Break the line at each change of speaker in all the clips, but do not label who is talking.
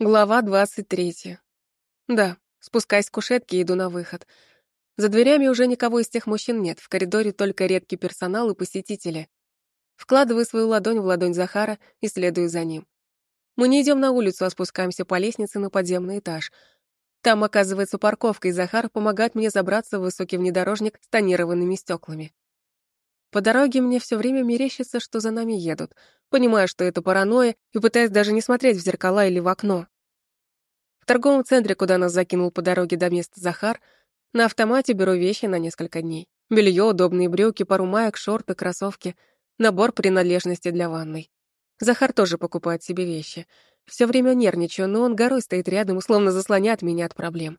Глава 23. Да, спускаясь с кушетки, иду на выход. За дверями уже никого из тех мужчин нет, в коридоре только редкий персонал и посетители. Вкладываю свою ладонь в ладонь Захара и следую за ним. Мы не идем на улицу, а спускаемся по лестнице на подземный этаж. Там оказывается парковка, и Захар помогает мне забраться в высокий внедорожник с тонированными стеклами. По дороге мне все время мерещится, что за нами едут. Понимаю, что это паранойя, и пытаюсь даже не смотреть в зеркала или в окно. В торговом центре, куда нас закинул по дороге до места Захар, на автомате беру вещи на несколько дней. Белье, удобные брюки, пару маек, шорты, кроссовки, набор принадлежностей для ванной. Захар тоже покупает себе вещи. Все время нервничаю, но он горой стоит рядом, условно заслоняет меня от проблем.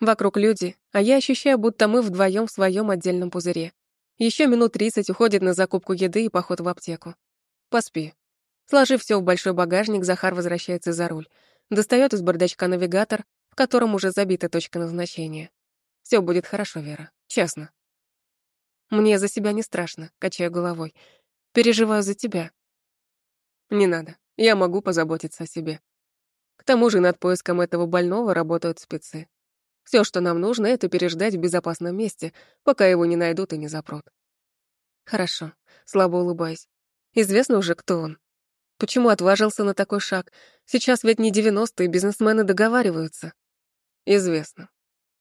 Вокруг люди, а я ощущаю, будто мы вдвоем в своем отдельном пузыре. Еще минут тридцать уходит на закупку еды и поход в аптеку. Поспи. Сложив все в большой багажник, Захар возвращается за руль. Достает из бардачка навигатор, в котором уже забита точка назначения. Все будет хорошо, Вера. Честно. Мне за себя не страшно, качаю головой. Переживаю за тебя. Не надо. Я могу позаботиться о себе. К тому же над поиском этого больного работают спецы. Все, что нам нужно, это переждать в безопасном месте, пока его не найдут и не запрут. Хорошо, слабо улыбаясь. Известно уже, кто он. Почему отважился на такой шаг? Сейчас ведь не девяностые, бизнесмены договариваются. Известно.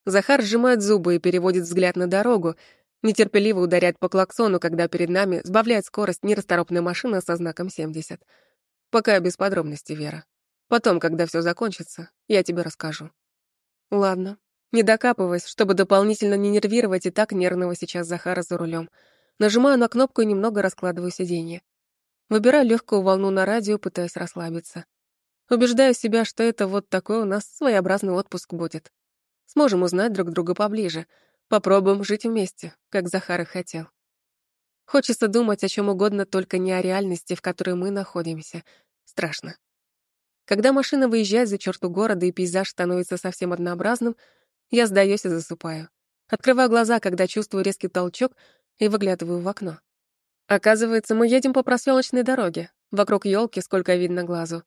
Захар сжимает зубы и переводит взгляд на дорогу, нетерпеливо ударяет по клаксону, когда перед нами сбавляет скорость нерасторопная машина со знаком 70. Пока без подробностей, Вера. Потом, когда все закончится, я тебе расскажу. Ладно, не докапываясь, чтобы дополнительно не нервировать и так нервного сейчас Захара за рулем. Нажимаю на кнопку и немного раскладываю сиденье. Выбираю легкую волну на радио, пытаясь расслабиться. Убеждаю себя, что это вот такой у нас своеобразный отпуск будет. Сможем узнать друг друга поближе. Попробуем жить вместе, как Захар и хотел. Хочется думать о чем угодно, только не о реальности, в которой мы находимся. Страшно. Когда машина выезжает за черту города и пейзаж становится совсем однообразным, я сдаюсь и засыпаю. Открываю глаза, когда чувствую резкий толчок и выглядываю в окно. Оказывается, мы едем по проселочной дороге. Вокруг елки сколько видно глазу.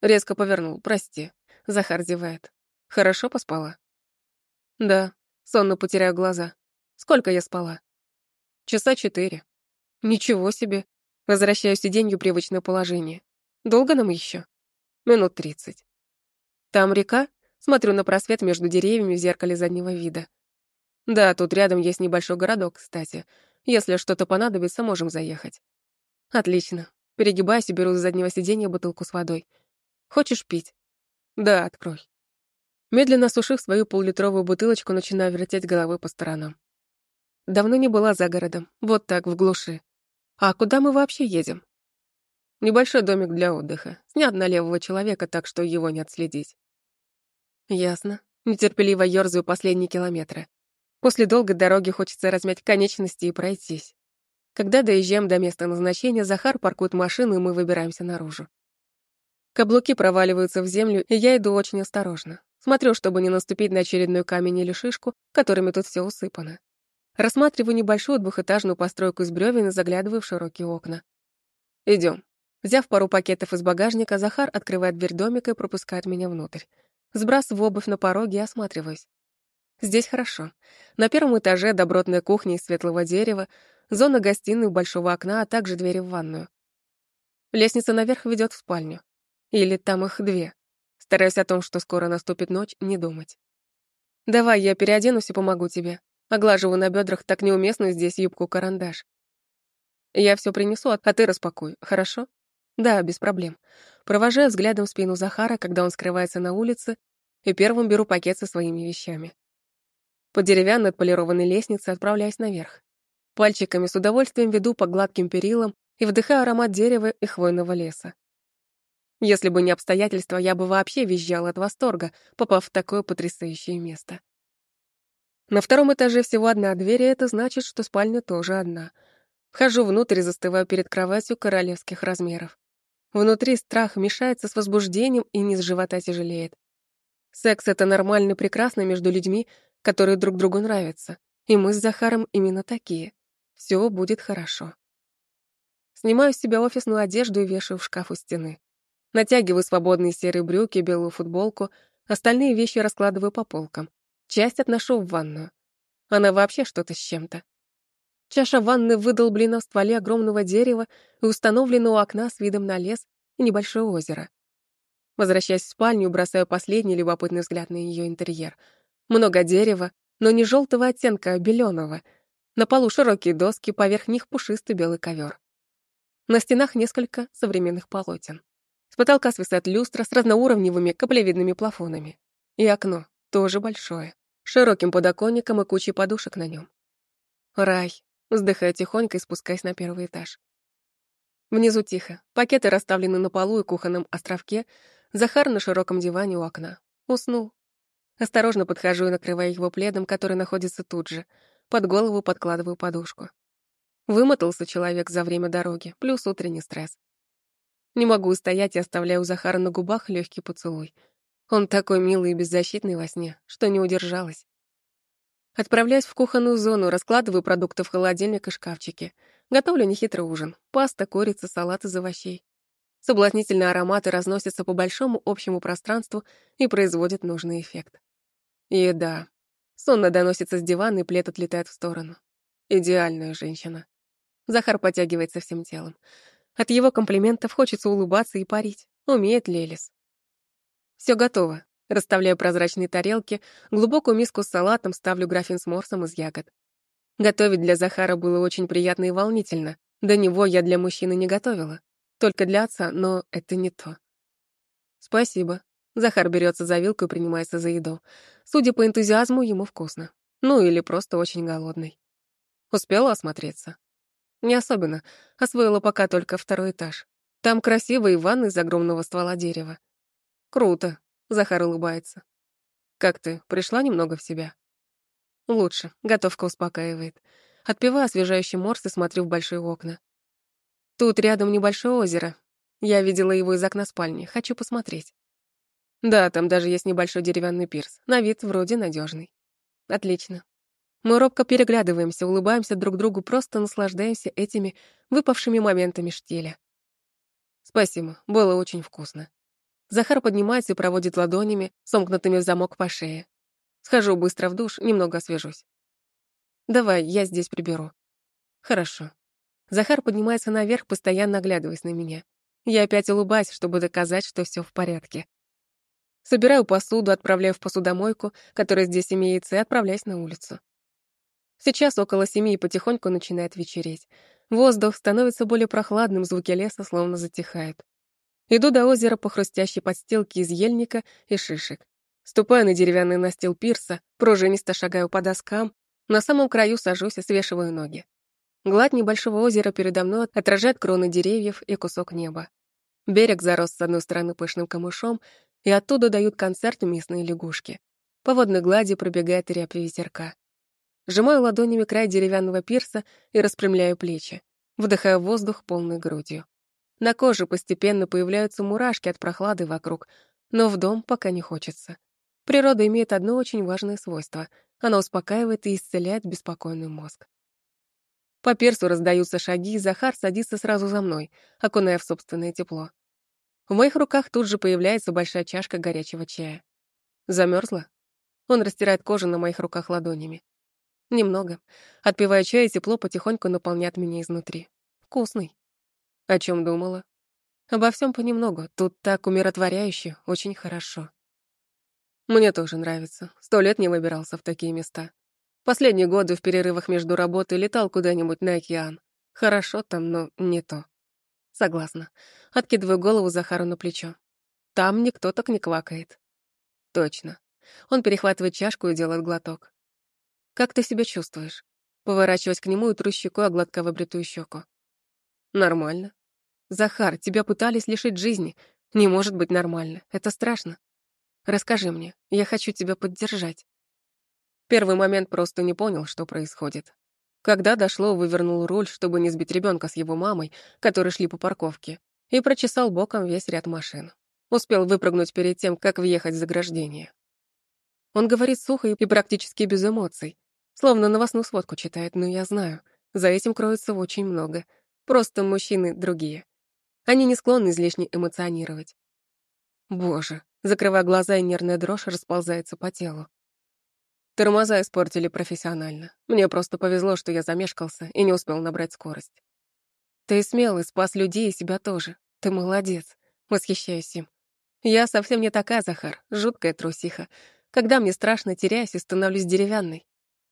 Резко повернул, прости. Захар зевает. Хорошо поспала? Да, сонно потеряю глаза. Сколько я спала? Часа четыре. Ничего себе. Возвращаю сиденью привычное положение. Долго нам еще? Минут тридцать. Там река? Смотрю на просвет между деревьями в зеркале заднего вида. Да, тут рядом есть небольшой городок, кстати. Если что-то понадобится, можем заехать. Отлично. Перегибаюсь и беру с заднего сиденья бутылку с водой. Хочешь пить? Да, открой. Медленно осушив свою поллитровую бутылочку, начинаю вертеть головой по сторонам. Давно не была за городом, вот так, в глуши. А куда мы вообще едем? Небольшой домик для отдыха. Снят на левого человека, так что его не отследить. Ясно. Нетерпеливо ёрзаю последние километры. После долгой дороги хочется размять конечности и пройтись. Когда доезжаем до места назначения, Захар паркует машину, и мы выбираемся наружу. Каблуки проваливаются в землю, и я иду очень осторожно. Смотрю, чтобы не наступить на очередной камень или шишку, которыми тут все усыпано. Рассматриваю небольшую двухэтажную постройку из бревен и заглядываю в широкие окна. Идем. Взяв пару пакетов из багажника, Захар открывает дверь домика и пропускает меня внутрь. Сбрасываю обувь на пороге и осматриваюсь. Здесь хорошо. На первом этаже добротная кухня из светлого дерева, зона гостиной у большого окна, а также двери в ванную. Лестница наверх ведет в спальню. Или там их две. Стараюсь о том, что скоро наступит ночь, не думать. «Давай, я переоденусь и помогу тебе». Оглаживаю на бедрах так неуместную здесь юбку-карандаш. «Я все принесу, а ты распакуй, хорошо?» «Да, без проблем. Провожаю взглядом спину Захара, когда он скрывается на улице, и первым беру пакет со своими вещами. По деревянной отполированной лестнице отправляюсь наверх. Пальчиками с удовольствием веду по гладким перилам и вдыхаю аромат дерева и хвойного леса. Если бы не обстоятельства, я бы вообще визжала от восторга, попав в такое потрясающее место. На втором этаже всего одна дверь, и это значит, что спальня тоже одна. Вхожу внутрь и застываю перед кроватью королевских размеров. Внутри страх мешается с возбуждением и низ живота тяжелеет. Секс — это нормально и прекрасно между людьми, которые друг другу нравятся. И мы с Захаром именно такие. Все будет хорошо. Снимаю с себя офисную одежду и вешаю в шкаф у стены. Натягиваю свободные серые брюки, белую футболку, остальные вещи раскладываю по полкам. Часть отношу в ванную. Она вообще что-то с чем-то. Чаша ванны выдолблена в стволе огромного дерева и установлена у окна с видом на лес и небольшое озеро. Возвращаясь в спальню, бросаю последний любопытный взгляд на ее интерьер. Много дерева, но не желтого оттенка, а беленого. На полу широкие доски, поверх них пушистый белый ковер. На стенах несколько современных полотен. С потолка свисает люстра с разноуровневыми каплевидными плафонами. И окно, тоже большое, широким подоконником и кучей подушек на нем. Рай, вздыхая тихонько и спускаясь на первый этаж. Внизу тихо. Пакеты расставлены на полу и кухонном островке. Захар на широком диване у окна. Уснул. Осторожно подхожу и накрываю его пледом, который находится тут же. Под голову подкладываю подушку. Вымотался человек за время дороги, плюс утренний стресс. Не могу стоять и оставляю у Захара на губах легкий поцелуй. Он такой милый и беззащитный во сне, что не удержалась. Отправляюсь в кухонную зону, раскладываю продукты в холодильник и шкафчики. Готовлю нехитрый ужин. Паста, курица, салат из овощей. Соблазнительные ароматы разносятся по большому общему пространству и производят нужный эффект. Еда. Сонно доносится с дивана, и плед отлетает в сторону. Идеальная женщина. Захар потягивается всем телом. От его комплиментов хочется улыбаться и парить. Умеет Лелис. Все готово. Расставляю прозрачные тарелки, глубокую миску с салатом ставлю графин с морсом из ягод. Готовить для Захара было очень приятно и волнительно. До него я для мужчины не готовила. Только для отца, но это не то. Спасибо. Захар берется за вилку и принимается за еду. Судя по энтузиазму, ему вкусно. Ну или просто очень голодный. Успела осмотреться? Не особенно. Освоила пока только второй этаж. Там красивый ванны из огромного ствола дерева. Круто. Захар улыбается. Как ты, пришла немного в себя? Лучше. Готовка успокаивает. Отпиваю освежающий морс и смотрю в большие окна. Тут рядом небольшое озеро. Я видела его из окна спальни. Хочу посмотреть. Да, там даже есть небольшой деревянный пирс. На вид вроде надежный. Отлично. Мы робко переглядываемся, улыбаемся друг другу, просто наслаждаемся этими выпавшими моментами штиля. Спасибо, было очень вкусно. Захар поднимается и проводит ладонями, сомкнутыми в замок по шее. Схожу быстро в душ, немного освежусь. Давай, я здесь приберу. Хорошо. Захар поднимается наверх, постоянно оглядываясь на меня. Я опять улыбаюсь, чтобы доказать, что все в порядке. Собираю посуду, отправляю в посудомойку, которая здесь имеется, и отправляюсь на улицу. Сейчас около семи и потихоньку начинает вечереть. Воздух становится более прохладным, звуки леса словно затихают. Иду до озера по хрустящей подстилке из ельника и шишек. Ступаю на деревянный настил пирса, пружинисто шагаю по доскам, на самом краю сажусь и свешиваю ноги. Гладь небольшого озера передо мной отражает кроны деревьев и кусок неба. Берег зарос с одной стороны пышным камышом, и оттуда дают концерт местные лягушки. По водной глади пробегает рябь ветерка. Сжимаю ладонями край деревянного пирса и распрямляю плечи. Вдыхаю воздух полной грудью. На коже постепенно появляются мурашки от прохлады вокруг, но в дом пока не хочется. Природа имеет одно очень важное свойство. Она успокаивает и исцеляет беспокойный мозг. По персу раздаются шаги, и Захар садится сразу за мной, окуная в собственное тепло. В моих руках тут же появляется большая чашка горячего чая. Замерзла? Он растирает кожу на моих руках ладонями. Немного. Отпивая чай, тепло потихоньку наполняет меня изнутри. Вкусный. О чем думала? Обо всем понемногу. Тут так умиротворяюще, очень хорошо. Мне тоже нравится. Сто лет не выбирался в такие места. Последние годы в перерывах между работой летал куда-нибудь на океан. Хорошо там, но не то. Согласна. Откидываю голову Захару на плечо. Там никто так не квакает. Точно. Он перехватывает чашку и делает глоток. «Как ты себя чувствуешь?» Поворачиваясь к нему и тру щекой о гладко выбритую щеку. «Нормально». «Захар, тебя пытались лишить жизни. Не может быть нормально. Это страшно. Расскажи мне. Я хочу тебя поддержать». Первый момент просто не понял, что происходит. Когда дошло, вывернул руль, чтобы не сбить ребенка с его мамой, которые шли по парковке, и прочесал боком весь ряд машин. Успел выпрыгнуть перед тем, как въехать в заграждение. Он говорит сухо и практически без эмоций, Словно новостную сводку читает, но я знаю, за этим кроется очень много. Просто мужчины другие. Они не склонны излишне эмоционировать. Боже, закрывая глаза, и нервная дрожь расползается по телу. Тормоза испортили профессионально. Мне просто повезло, что я замешкался и не успел набрать скорость. Ты смелый, спас людей и себя тоже. Ты молодец. Восхищаюсь им. Я совсем не такая, Захар, жуткая трусиха. Когда мне страшно, теряюсь и становлюсь деревянной.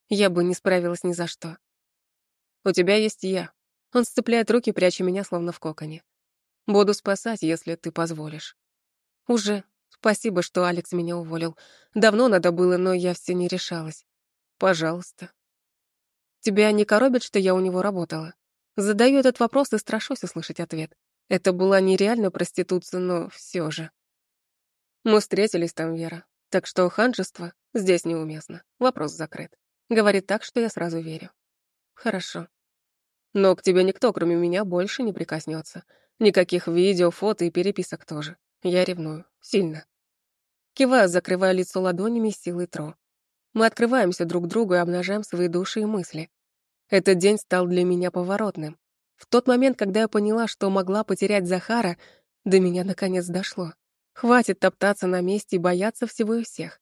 Я бы не справилась ни за что. У тебя есть я. Он сцепляет руки, пряча меня, словно в коконе. Буду спасать, если ты позволишь. Уже. Спасибо, что Алекс меня уволил. Давно надо было, но я все не решалась. Пожалуйста. Тебя не коробит, что я у него работала? Задаю этот вопрос и страшусь услышать ответ. Это была нереальная проституция, но все же. Мы встретились там, Вера. Так что ханжество здесь неуместно. Вопрос закрыт. Говорит так, что я сразу верю. Хорошо. Но к тебе никто, кроме меня, больше не прикоснется. Никаких видео, фото и переписок тоже. Я ревную. Сильно. Киваю, закрывая лицо ладонями силой тро. Мы открываемся друг другу и обнажаем свои души и мысли. Этот день стал для меня поворотным. В тот момент, когда я поняла, что могла потерять Захара, до меня наконец дошло. Хватит топтаться на месте и бояться всего и всех.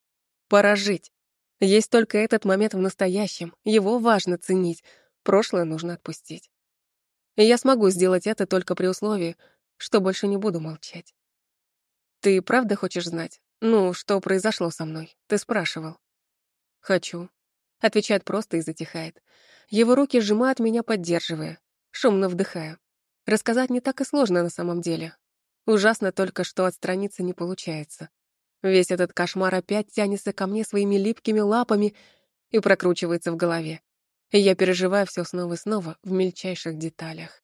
Пора жить. Есть только этот момент в настоящем, его важно ценить, прошлое нужно отпустить. И я смогу сделать это только при условии, что больше не буду молчать. Ты правда хочешь знать? Ну, что произошло со мной? Ты спрашивал. Хочу. Отвечает просто и затихает. Его руки сжимают меня, поддерживая. Шумно вдыхаю. Рассказать не так и сложно на самом деле. Ужасно только, что отстраниться не получается. Весь этот кошмар опять тянется ко мне своими липкими лапами и прокручивается в голове. И я переживаю все снова и снова в мельчайших деталях.